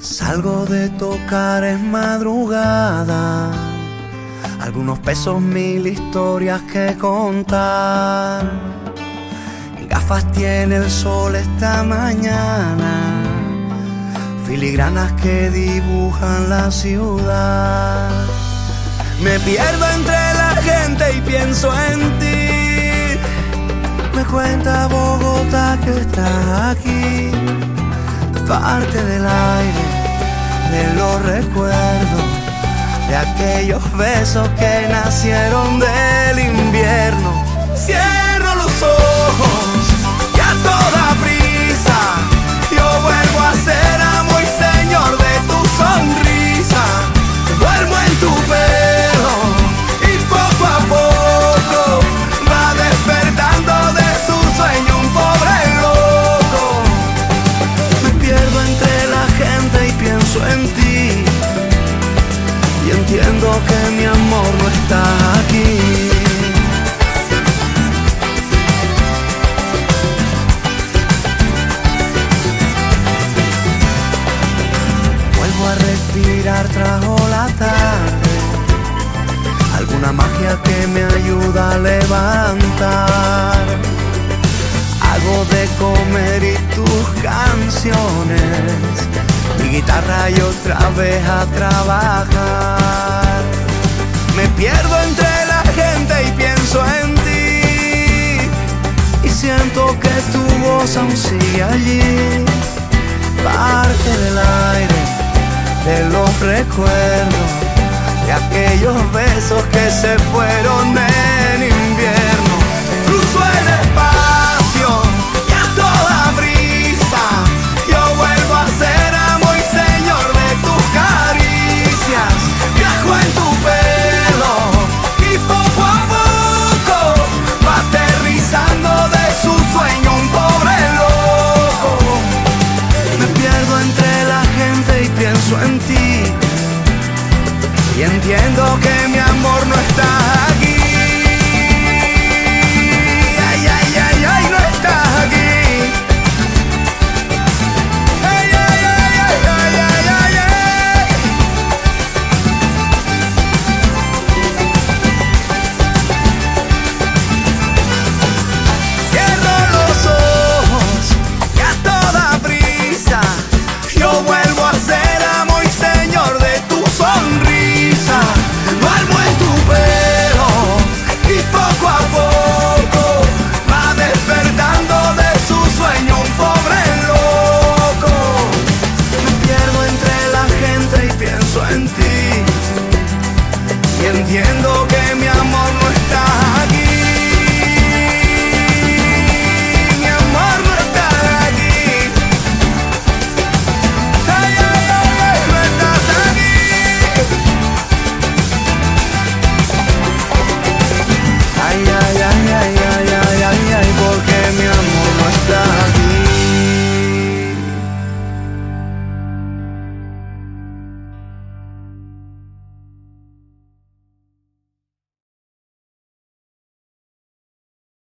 Salgo de tocar en madrugada. Algunos pesos, mil historias que contar. Gafas tiene el sol esta mañana. Filigranas que dibujan la ciudad. Me pierdo entre la gente y pienso en ti. Me cuenta Bogotá que estás aquí. Parte del aire, de los recuerdos, de aquellos besos que nacieron del invierno. Cierro los ojos y a toda prisa yo vuelvo a ser amo y señor de tu sonrisa. Duermo en tu pelo entiendo que mi amor no está aquí. Vuelvo a respirar trajo la tarde. Alguna magia que me ayuda a levantar. Hago de comer y tus canciones. Mi guitarra y otra vez a trabajar. En ti. Y siento que tu voz aún sigue allí. Parte del aire, de los recuerdos, de aquellos besos que se fueron de Entiendo que mi amor no está. amante.